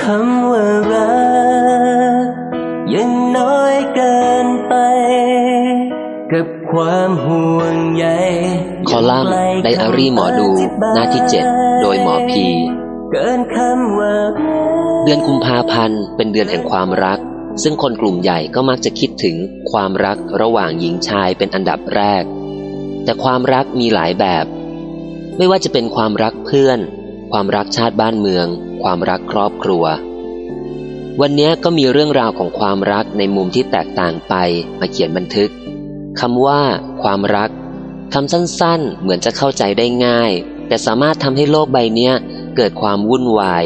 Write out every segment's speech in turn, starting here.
คำว่ารักยังน้อยเกินไป กับความห่วงใยคอลัมน์ไดอารี่หมอดู หน้าที่ 7 โดยหมอพี เกินคำว่าเดือนกุมภาพันธ์เป็นเดือนแห่งความรัก ซึ่งคนกลุ่มใหญ่ก็มักจะคิดถึงความรักระหว่างหญิงชายเป็นอันดับแรก แต่ความรักมีหลายแบบ ไม่ว่าจะเป็นความรักเพื่อน ความรักชาติบ้านเมือง ความรักครอบครัว วันนี้ก็มีเรื่องราวของความรักในมุมที่แตกต่างไปมาเขียนบันทึกคำว่า ความรักคำสั้นๆ เหมือนจะเข้าใจได้ง่าย แต่สามารถทำให้โลกใบนี้เกิดความวุ่นวาย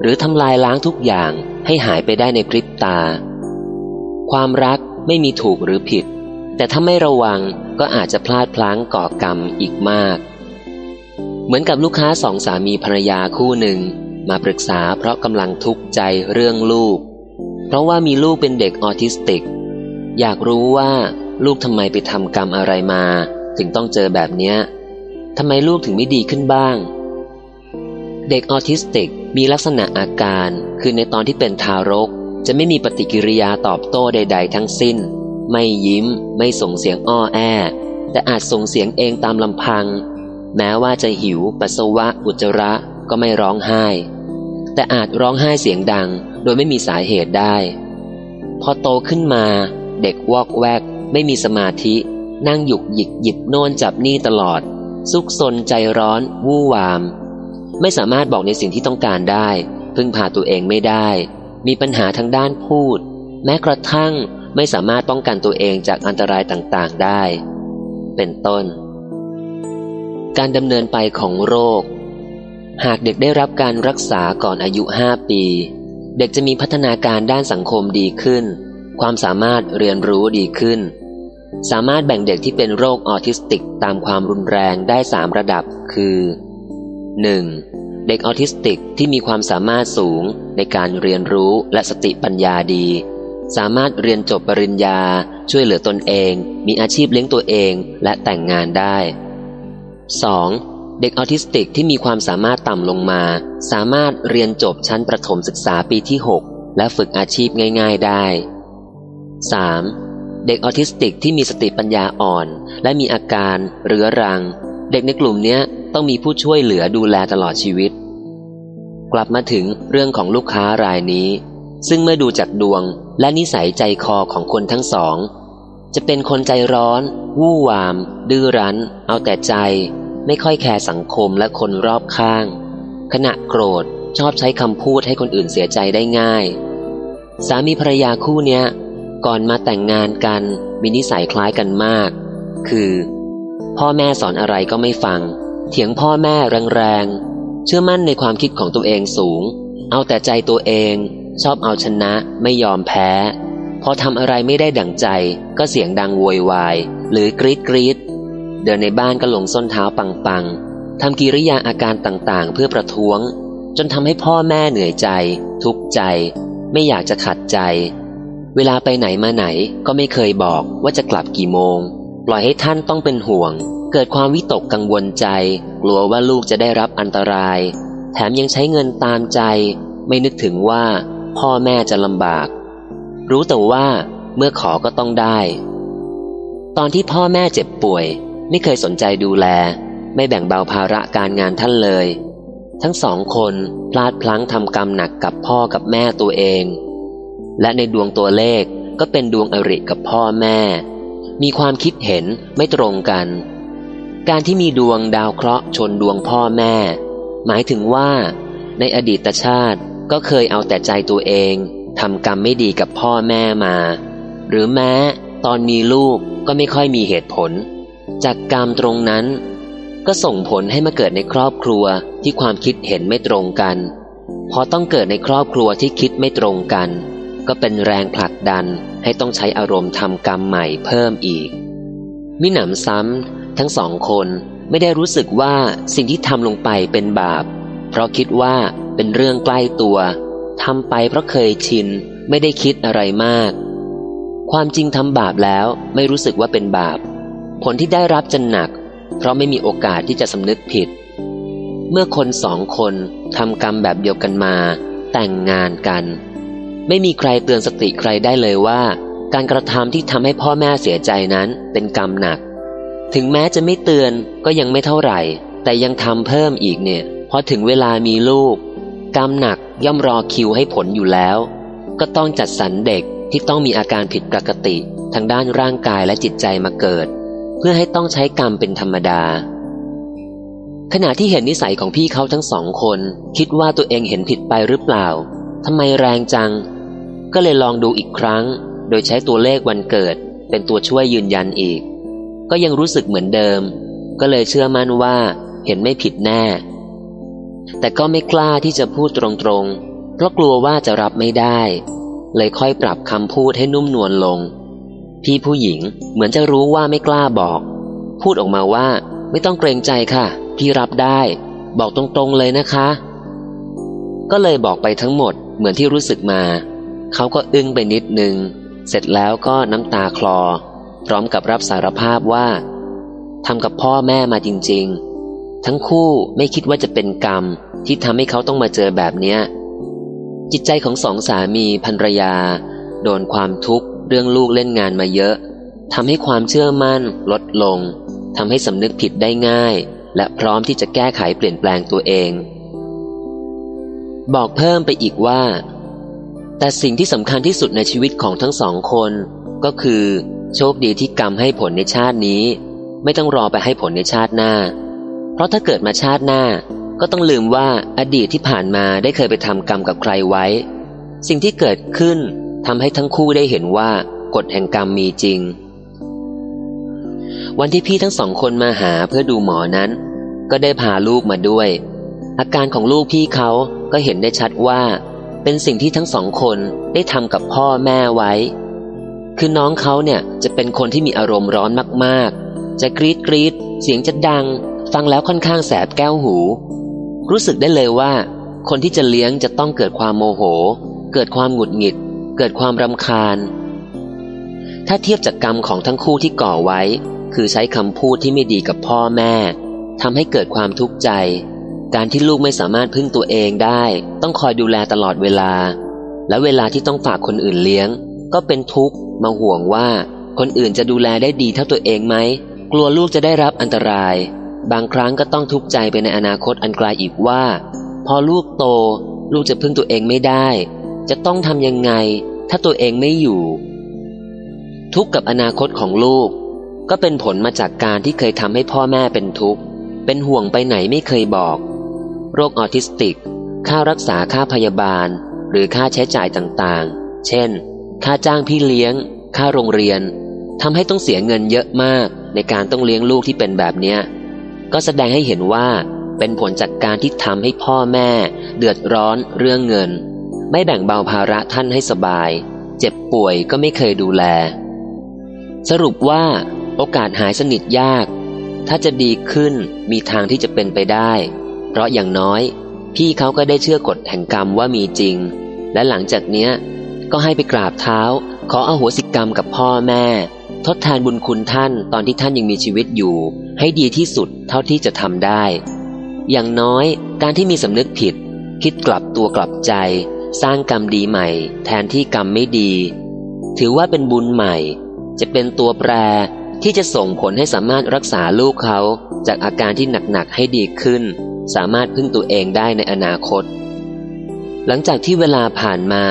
หรือทำลายล้างทุกอย่างให้หายไปได้ในพริบตา ความรักไม่มีถูกหรือผิด แต่ถ้าไม่ระวังก็อาจจะพลาดพลั้งก่อกรรมอีกมาก เหมือนกับลูกค้าสองสามีภรรยาคู่หนึ่ง มาปรึกษาเพราะกำลังทุกข์ใจเรื่องลูก เพราะว่ามีลูกเป็นเด็กออทิสติก อยากรู้ว่าลูกทำไมไปทำกรรมอะไรมา ถึงต้องเจอแบบเนี้ยทำไมลูกถึงไม่ดีขึ้นบ้าง เด็กออทิสติกมีลักษณะอาการ คือในตอนที่เป็นทารก จะไม่มีปฏิกิริยาตอบโต้ใด ๆ ทั้งสิ้น ไม่ยิ้ม ไม่ส่งเสียงอ้อแอแต่อาจส่งเสียงเองตามลำพัง แม้ว่าจะหิว ปัสสาวะ อุจจาระก็ไม่ร้องไห้ แต่อาจร้องไห้เสียงดัง โดยไม่มีสาเหตุได้ พอโตขึ้นมา เด็กวอกแวก ไม่มีสมาธิ นั่งหยุกหยิกหยิบโน่นจับนี่ตลอด ซุกซนใจร้อน วู่วาม ไม่สามารถบอกในสิ่งที่ต้องการได้ พึ่งพาตัวเองไม่ได้ มีปัญหาทางด้านพูด แม้กระทั่งไม่สามารถป้องกันตัวเองจากอันตรายต่างๆได้ เป็นต้น การดำเนินไปของโรค หากเด็กได้รับการรักษาก่อนอายุ 5 ปี เด็กจะมีพัฒนาการด้านสังคมดีขึ้น ความสามารถเรียนรู้ดีขึ้น สามารถแบ่งเด็กที่เป็นโรคออทิสติกตามความรุนแรงได้ 3 ระดับ คือ 1. เด็กออทิสติกที่มีความสามารถสูงในการเรียนรู้และสติปัญญาดี สามารถเรียนจบปริญญา ช่วยเหลือตนเอง มีอาชีพเลี้ยงตัวเองและแต่งงานได้ 2. เด็กออทิสติกที่มีความสามารถต่ำลงมา สามารถเรียนจบชั้นประถมศึกษาปีที่ 6 และฝึกอาชีพง่าย ๆได้ 3. เด็กออทิสติกที่มีสติปัญญาอ่อน และมีอาการเรื้อรัง เด็กในกลุ่มนี้ต้องมีผู้ช่วยเหลือดูแลตลอดชีวิต กลับมาถึงเรื่องของลูกค้ารายนี้ ซึ่งเมื่อดูจากดวงและนิสัยใจคอของคนทั้งสอง จะเป็นคนใจร้อน วู่วาม ดื้อรั้น เอาแต่ใจ ไม่ค่อยแคร์สังคมและคนรอบข้าง ขณะโกรธชอบใช้คำพูดให้คนอื่นเสียใจได้ง่าย สามีภรรยาคู่เนี้ย ก่อนมาแต่งงานกันมีนิสัยคล้ายกันมาก คือ พ่อแม่สอนอะไรก็ไม่ฟัง เถียงพ่อแม่แรงๆ เชื่อมั่นในความคิดของตัวเองสูง เอาแต่ใจตัวเอง ชอบเอาชนะไม่ยอมแพ้ พอทำอะไรไม่ได้ดั่งใจ ก็เสียงดังโวยวาย หรือกรีดกรีด เดินในบ้านก็หลงส้นเท้าปังๆทำกิริยาอาการต่างๆ เพื่อประท้วง จนทำให้พ่อแม่เหนื่อยใจ ทุกข์ใจ ไม่อยากจะขัดใจ เวลาไปไหนมาไหนก็ไม่เคยบอกว่าจะกลับกี่โมง ปล่อยให้ท่านต้องเป็นห่วง เกิดความวิตกกังวลใจ กลัวว่าลูกจะได้รับอันตราย แถมยังใช้เงินตามใจ ไม่นึกถึงว่า พ่อแม่จะลำบาก รู้แต่ว่าเมื่อขอก็ต้องได้ ตอนที่พ่อแม่เจ็บป่วย ไม่เคยสนใจดูแล ไม่แบ่งเบาภาระการงานท่านเลย ทั้งสองคนพลาดพลั้งทำกรรมหนักกับพ่อกับแม่ตัวเอง และในดวงตัวเลขก็เป็นดวงอริกับพ่อแม่ มีความคิดเห็นไม่ตรงกัน การที่มีดวงดาวเคราะห์ชนดวงพ่อแม่ หมายถึงว่า ในอดีตชาติก็เคยเอาแต่ใจตัวเองทำกรรมไม่ดีกับพ่อแม่มา หรือแม้ตอนมีลูกก็ไม่ค่อยมีเหตุผล จากกรรมตรงนั้น ก็ส่งผลให้มาเกิดในครอบครัวที่ความคิดเห็นไม่ตรงกัน พอต้องเกิดในครอบครัวที่คิดไม่ตรงกัน ก็เป็นแรงผลักดันให้ต้องใช้อารมณ์ทำกรรมใหม่เพิ่มอีก มิหนำซ้ำทั้งสองคนไม่ได้รู้สึกว่าสิ่งที่ทำลงไปเป็นบาป เพราะคิดว่าเป็นเรื่องใกล้ตัวทำไปเพราะเคยชินไม่ได้คิดอะไรมาก ความจริงทำบาปแล้วไม่รู้สึกว่าเป็นบาป ผลที่ได้รับจะหนัก เพราะไม่มีโอกาสที่จะสำนึกผิด เมื่อคนสองคนทำกรรมแบบเดียวกันมา แต่งงานกัน ไม่มีใครเตือนสติใครได้เลยว่า การกระทำที่ทำให้พ่อแม่เสียใจนั้นเป็นกรรมหนัก ถึงแม้จะไม่เตือนก็ยังไม่เท่าไหร่ แต่ยังทำเพิ่มอีกเนี่ยพอถึงเวลามีลูก กรรมหนักย่อมรอคิวให้ผลอยู่แล้ว ก็ต้องจัดสรรเด็กที่ต้องมีอาการผิดปกติทางด้านร่างกายและจิตใจมาเกิด เพื่อให้ต้องใช้กรรมเป็นธรรมดา ขณะที่เห็นนิสัยของพี่เขาทั้งสองคน คิดว่าตัวเองเห็นผิดไปหรือเปล่าทำไมแรงจัง ก็เลยลองดูอีกครั้ง โดยใช้ตัวเลขวันเกิด เป็นตัวช่วยยืนยันอีก ก็ยังรู้สึกเหมือนเดิม ก็เลยเชื่อมั่นว่าเห็นไม่ผิดแน่ แต่ก็ไม่กล้าที่จะพูดตรงๆ เพราะกลัวว่าจะรับไม่ได้ เลยค่อยปรับคำพูดให้นุ่มนวลลง พี่ผู้หญิงเหมือนจะรู้ว่าไม่กล้าบอก พูดออกมาว่า ไม่ต้องเกรงใจค่ะ พี่รับได้ บอกตรงๆเลยนะคะ ก็เลยบอกไปทั้งหมดเหมือนที่รู้สึกมา เขาก็อึ้งไปนิดนึง เสร็จแล้วก็น้ำตาคลอ พร้อมกับรับสารภาพว่าทำกับพ่อแม่มาจริง ๆ ทั้งคู่ไม่คิดว่าจะเป็นกรรมที่ทำให้เขาต้องมาเจอแบบเนี้ยจิตใจของสองสามีภรรยา โดนความทุกข์ เรื่องลูกเล่นงานมาเยอะทำให้ความเชื่อมั่นลดลงทำให้สำนึกผิดได้ง่าย และพร้อมที่จะแก้ไขเปลี่ยนแปลงตัวเอง บอกเพิ่มไปอีกว่า แต่สิ่งที่สำคัญที่สุดในชีวิตของทั้งสองคน ก็คือ โชคดีที่กรรมให้ผลในชาตินี้ ไม่ต้องรอไปให้ผลในชาติหน้า เพราะถ้าเกิดมาชาติหน้า ก็ต้องลืมว่าอดีตที่ผ่านมาได้เคยไปทำกรรมกับใครไว้ สิ่งที่เกิดขึ้น ทำให้ทั้งคู่ได้เห็นว่ากฎแห่งกรรมมีจริง วันที่พี่ทั้งสองคนมาหาเพื่อดูหมอนั้น ก็ได้พาลูกมาด้วย อาการของลูกพี่เขาก็เห็นได้ชัดว่า เป็นสิ่งที่ทั้งสองคนได้ทำกับพ่อแม่ไว้ คือน้องเขาเนี่ยจะเป็นคนที่มีอารมณ์ร้อนมากๆ จะกรีดกรีดเสียงจะดัง ฟังแล้วค่อนข้างแสบแก้วหู รู้สึกได้เลยว่า คนที่จะเลี้ยงจะต้องเกิดความโมโห เกิดความหงุดหงิด เกิดความรำคาญ ถ้าเทียบจากกรรมของทั้งคู่ที่ก่อไว้ คือใช้คำพูดที่ไม่ดีกับพ่อแม่ทำให้เกิดความทุกข์ใจ การที่ลูกไม่สามารถพึ่งตัวเองได้ ต้องคอยดูแลตลอดเวลา และเวลาที่ต้องฝากคนอื่นเลี้ยง ก็เป็นทุกข์มาห่วงว่า คนอื่นจะดูแลได้ดีเท่าตัวเองไหมกลัวลูกจะได้รับอันตราย บางครั้งก็ต้องทุกข์ใจไปในอนาคตอันไกลอีกว่า พอลูกโต ลูกจะพึ่งตัวเองไม่ได้ จะต้องทำยังไง ถ้าตัวเองไม่อยู่ ทุกข์กับอนาคตของลูก ก็เป็นผลมาจากการที่เคยทำให้พ่อแม่เป็นทุกข์ เป็นห่วงไปไหนไม่เคยบอก โรคออทิสติก ค่ารักษาค่าพยาบาล หรือค่าใช้จ่ายต่างๆ เช่น ค่าจ้างพี่เลี้ยง ค่าโรงเรียนทำให้ต้องเสียเงินเยอะมากในการต้องเลี้ยงลูกที่เป็นแบบเนี้ยก็แสดงให้เห็นว่าเป็นผลจากการที่ทำให้พ่อแม่ เดือดร้อนเรื่องเงิน ไม่แบ่งเบาภาระท่านให้สบาย เจ็บป่วยก็ไม่เคยดูแล สรุปว่าโอกาสหายสนิทยาก ถ้าจะดีขึ้นมีทางที่จะเป็นไปได้ เพราะอย่างน้อย พี่เขาก็ได้เชื่อกฎแห่งกรรมว่ามีจริง และหลังจากเนี้ย ก็ให้ไปกราบเท้า ขออโหสิกรรมกับพ่อแม่ ทดแทนบุญคุณท่านตอนที่ท่านยังมีชีวิตอยู่ ให้ดีที่สุดเท่าที่จะทำได้ อย่างน้อยการที่มีสำนึกผิด คิดกลับตัวกลับใจ สร้างกรรมดีใหม่ แทนที่กรรมไม่ดี ถือว่าเป็นบุญใหม่ จะเป็นตัวแปรที่จะส่งผลให้สามารถรักษาลูกเขาจากอาการที่หนักๆให้ดีขึ้น สามารถพึ่งตัวเองได้ในอนาคต หลังจากที่เวลาผ่านมา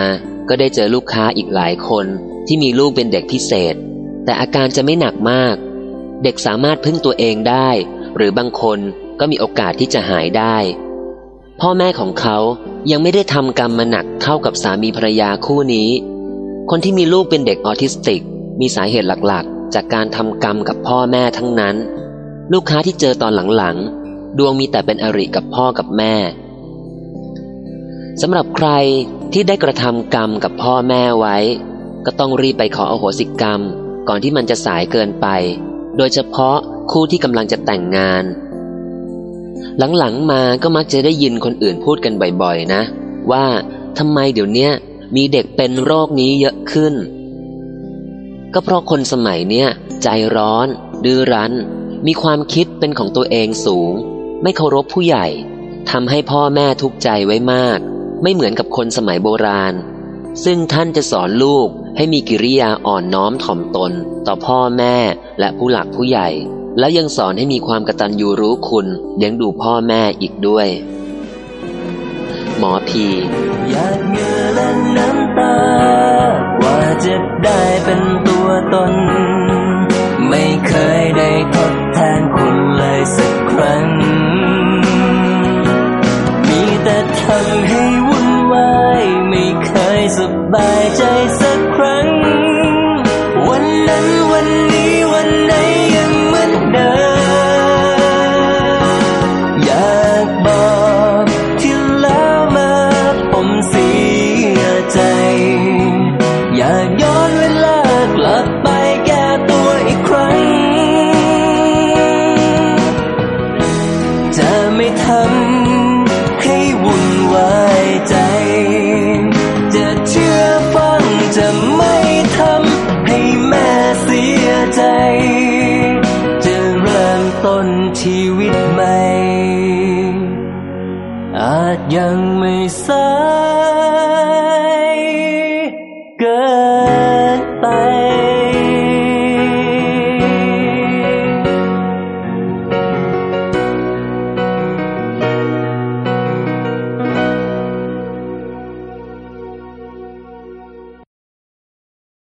ก็ได้เจอลูกค้าอีกหลายคนที่มีลูกเป็นเด็กพิเศษ แต่อาการจะไม่หนักมาก เด็กสามารถพึ่งตัวเองได้ หรือบางคนก็มีโอกาสที่จะหายได้ พ่อแม่ของเขายังไม่ได้ทำกรรมมาหนักเท่ากับสามีภรรยาคู่นี้ คนที่มีลูกเป็นเด็กออทิสติก มีสาเหตุหลักๆ จากการทำกรรมกับพ่อแม่ทั้งนั้น ลูกค้าที่เจอตอนหลังๆ ดวงมีแต่เป็นอริกับพ่อกับแม่สำหรับใครที่ได้กระทำกรรมกับพ่อแม่ไว้ ก็ต้องรีบไปขออโหสิกรรม ก่อนที่มันจะสายเกินไป โดยเฉพาะคู่ที่กำลังจะแต่งงาน หลังๆมาก็มักจะได้ยินคนอื่นพูดกันบ่อยๆ นะ ว่าทำไมเดี๋ยวนี้มีเด็กเป็นโรคนี้เยอะขึ้น ก็เพราะคนสมัยเนี้ยใจร้อน ดื้อรั้น มีความคิดเป็นของตัวเองสูง ไม่เคารพผู้ใหญ่ทำให้พ่อแม่ทุกข์ใจไว้มาก ไม่เหมือนกับคนสมัยโบราณ ซึ่งท่านจะสอนลูกให้มีกิริยาอ่อนน้อมถ่อมตน ต่อพ่อแม่และผู้หลักผู้ใหญ่ และยังสอนให้มีความกตัญญูรู้คุณเลี้ยงดูพ่อแม่อีกด้วย หมอพีอยากเหงื่อและน้ำตา ว่าจะได้เป็นตัวตน ไม่เคยได้ทดแทนคุณเลยสักครั้ง มีแต่ทำให้วุ่นวาย ไม่เคยสบายใจสักครั้ง ยังไม่สายเกิน